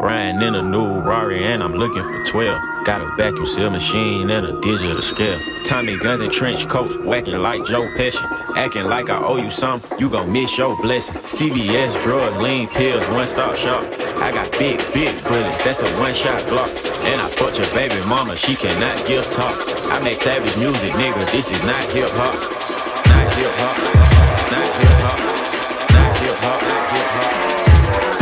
Riding in a new Rari and I'm looking for 12. Got a vacuum seal machine and a digital scale. Tommy guns and trench coats, whacking like Joe Pesci. Acting like I owe you something, you gon' miss your blessing. CVS drugs, lean pills, one stop shop. I got big, big bullets, that's a one shot Glock. And I fucked your baby mama, she cannot give talk. I make savage music, nigga, this is not hip hop. Not hip hop, not hip hop, not hip hop, not hip hop.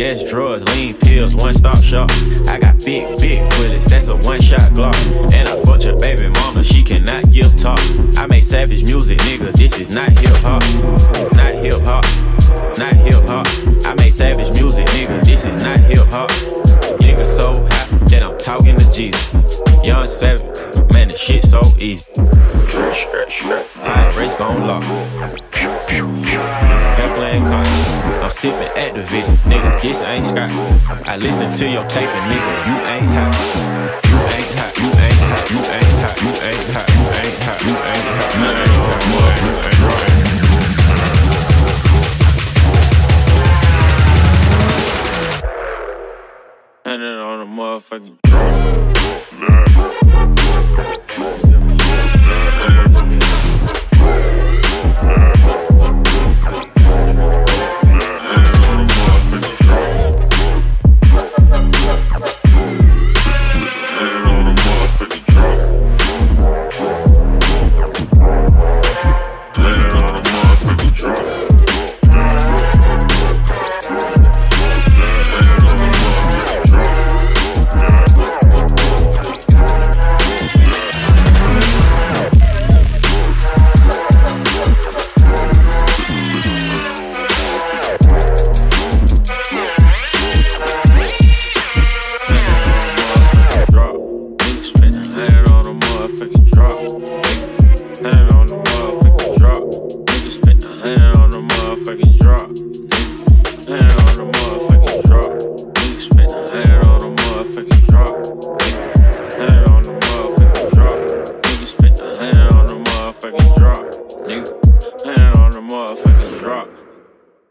CVS drugs, lean pills, one stop shop. I got big, big bullets, that's a one shot Glock. And I fucked your baby mama, she cannot give talk. I make savage music, nigga, this is not hip hop. Not hip hop, not hip hop. I make savage music, nigga, this is not hip hop. Nigga so high that I'm talking to Jesus. Young savage, man, this shit so easy. High race gon' lock. Heckling cotton. I'm sipping Actavis, nigga. This ain't Scott. I listen to your tape, and nigga, you ain't hot. You ain't hot. You ain't hot. You ain't hot. You ain't hot. You ain't hot. You ain't hot. You ain't hot. You ain't hot. And then on a motherfucking drop. Drop. Nigga spent a hundred on the motherfucking drop. Hundred on the motherfucking.